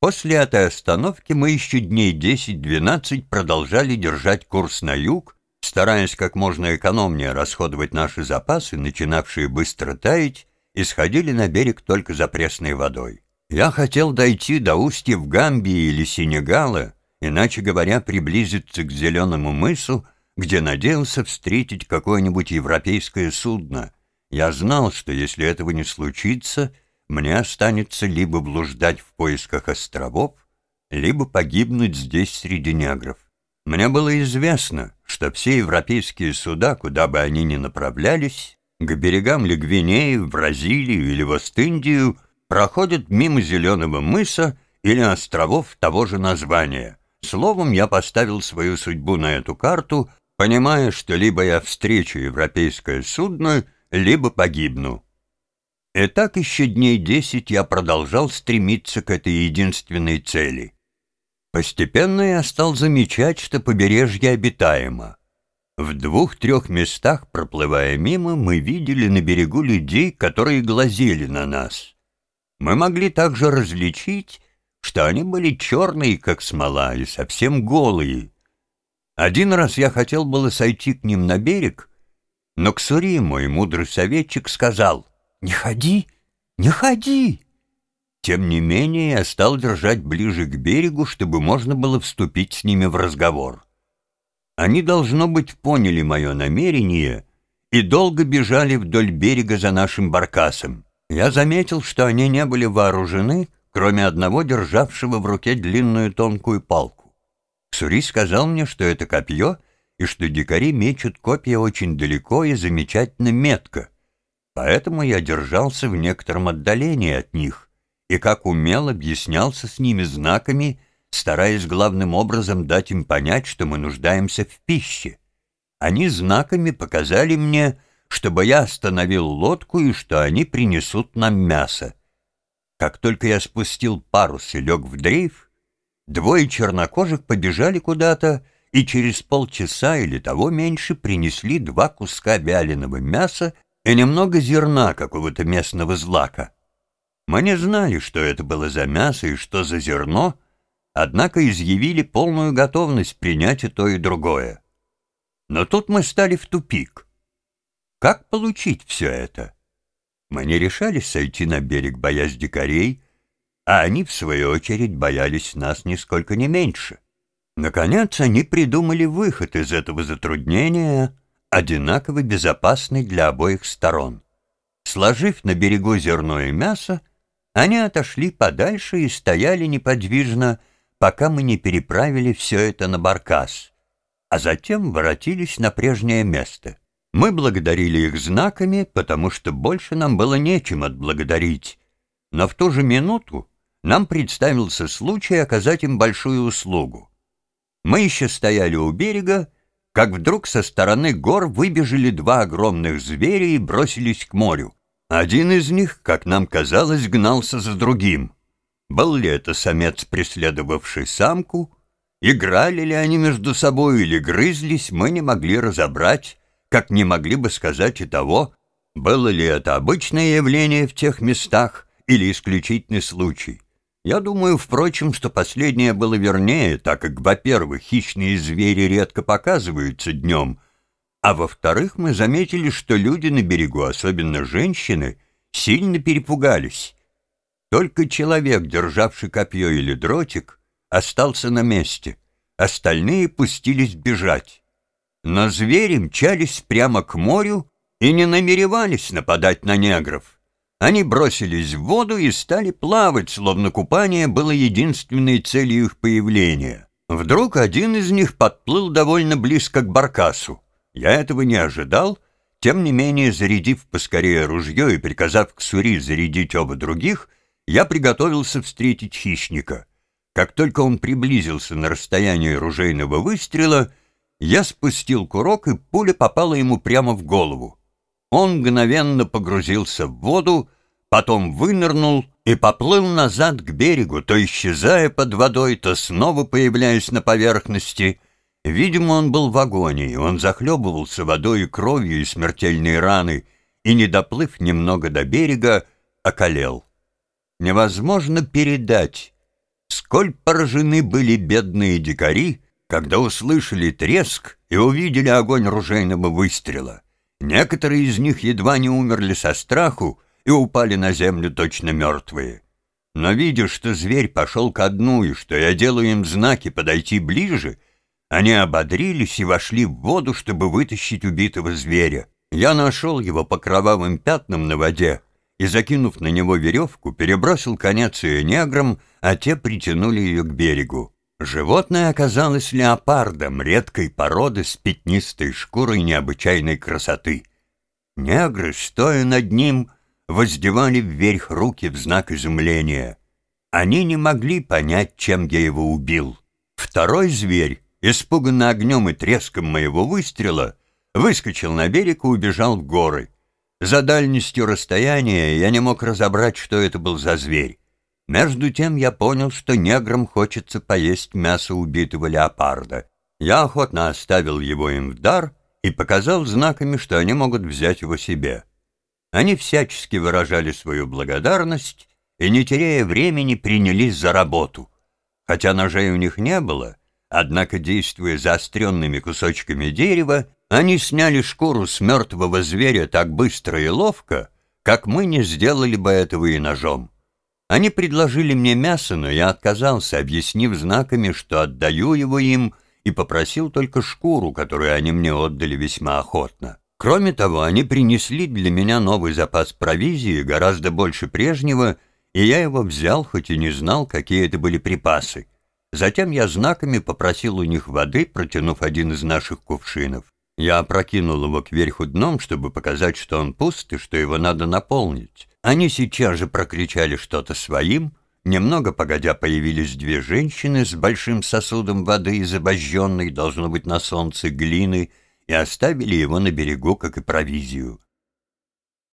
После этой остановки мы еще дней 10-12 продолжали держать курс на юг, стараясь как можно экономнее расходовать наши запасы, начинавшие быстро таять, и сходили на берег только за пресной водой. Я хотел дойти до устья в Гамбии или Сенегала, иначе говоря, приблизиться к Зеленому мысу, где надеялся встретить какое-нибудь европейское судно. Я знал, что если этого не случится, мне останется либо блуждать в поисках островов, либо погибнуть здесь среди негров. Мне было известно, что все европейские суда, куда бы они ни направлялись, к берегам ли Гвинеи, в Бразилию или в Ост-Индию, проходят мимо Зеленого мыса или островов того же названия. Словом, я поставил свою судьбу на эту карту, понимая, что либо я встречу европейское судно, либо погибну. И так еще дней десять я продолжал стремиться к этой единственной цели. Постепенно я стал замечать, что побережье обитаемо. В двух-трех местах, проплывая мимо, мы видели на берегу людей, которые глазели на нас. Мы могли также различить, что они были черные, как смола, и совсем голые. Один раз я хотел было сойти к ним на берег, но Ксури, мой мудрый советчик, сказал, «Не ходи, не ходи!» Тем не менее, я стал держать ближе к берегу, чтобы можно было вступить с ними в разговор. Они, должно быть, поняли мое намерение и долго бежали вдоль берега за нашим баркасом. Я заметил, что они не были вооружены, кроме одного державшего в руке длинную тонкую палку. Ксури сказал мне, что это копье, и что дикари мечут копья очень далеко и замечательно метко. Поэтому я держался в некотором отдалении от них и как умел объяснялся с ними знаками стараясь главным образом дать им понять, что мы нуждаемся в пище. Они знаками показали мне, чтобы я остановил лодку и что они принесут нам мясо. Как только я спустил парус и лег в дрейф, двое чернокожих побежали куда-то и через полчаса или того меньше принесли два куска вяленого мяса и немного зерна какого-то местного злака. Мы не знали, что это было за мясо и что за зерно, однако изъявили полную готовность принять и то, и другое. Но тут мы стали в тупик. Как получить все это? Мы не решались сойти на берег, боясь дикарей, а они, в свою очередь, боялись нас нисколько не меньше. Наконец, они придумали выход из этого затруднения, одинаково безопасный для обоих сторон. Сложив на берегу зерно и мясо, они отошли подальше и стояли неподвижно, пока мы не переправили все это на баркас, а затем воротились на прежнее место. Мы благодарили их знаками, потому что больше нам было нечем отблагодарить, но в ту же минуту нам представился случай оказать им большую услугу. Мы еще стояли у берега, как вдруг со стороны гор выбежали два огромных зверя и бросились к морю. Один из них, как нам казалось, гнался за другим — был ли это самец, преследовавший самку? Играли ли они между собой или грызлись, мы не могли разобрать, как не могли бы сказать и того, было ли это обычное явление в тех местах или исключительный случай. Я думаю, впрочем, что последнее было вернее, так как, во-первых, хищные звери редко показываются днем, а во-вторых, мы заметили, что люди на берегу, особенно женщины, сильно перепугались только человек, державший копье или дротик, остался на месте. Остальные пустились бежать. Но звери мчались прямо к морю и не намеревались нападать на негров. Они бросились в воду и стали плавать, словно купание было единственной целью их появления. Вдруг один из них подплыл довольно близко к баркасу. Я этого не ожидал, тем не менее, зарядив поскорее ружье и приказав к Сури зарядить оба других, я приготовился встретить хищника. Как только он приблизился на расстояние ружейного выстрела, я спустил курок, и пуля попала ему прямо в голову. Он мгновенно погрузился в воду, потом вынырнул и поплыл назад к берегу, то исчезая под водой, то снова появляясь на поверхности. Видимо, он был в агонии, он захлебывался водой и кровью и смертельной раны, и, не доплыв немного до берега, околел. Невозможно передать, сколь поражены были бедные дикари, когда услышали треск и увидели огонь ружейного выстрела. Некоторые из них едва не умерли со страху и упали на землю точно мертвые. Но видя, что зверь пошел ко дну и что я делаю им знаки подойти ближе, они ободрились и вошли в воду, чтобы вытащить убитого зверя. Я нашел его по кровавым пятнам на воде и, закинув на него веревку, перебросил конец ее неграм, а те притянули ее к берегу. Животное оказалось леопардом редкой породы с пятнистой шкурой необычайной красоты. Негры, стоя над ним, воздевали вверх руки в знак изумления. Они не могли понять, чем я его убил. Второй зверь, испуганный огнем и треском моего выстрела, выскочил на берег и убежал в горы. За дальностью расстояния я не мог разобрать, что это был за зверь. Между тем я понял, что неграм хочется поесть мясо убитого леопарда. Я охотно оставил его им в дар и показал знаками, что они могут взять его себе. Они всячески выражали свою благодарность и, не теряя времени, принялись за работу. Хотя ножей у них не было, однако, действуя заостренными кусочками дерева, они сняли шкуру с мертвого зверя так быстро и ловко, как мы не сделали бы этого и ножом. Они предложили мне мясо, но я отказался, объяснив знаками, что отдаю его им, и попросил только шкуру, которую они мне отдали весьма охотно. Кроме того, они принесли для меня новый запас провизии, гораздо больше прежнего, и я его взял, хоть и не знал, какие это были припасы. Затем я знаками попросил у них воды, протянув один из наших кувшинов. Я опрокинул его кверху дном, чтобы показать, что он пуст и что его надо наполнить. Они сейчас же прокричали что-то своим. Немного погодя появились две женщины с большим сосудом воды из обожженной, должно быть, на солнце глины, и оставили его на берегу, как и провизию.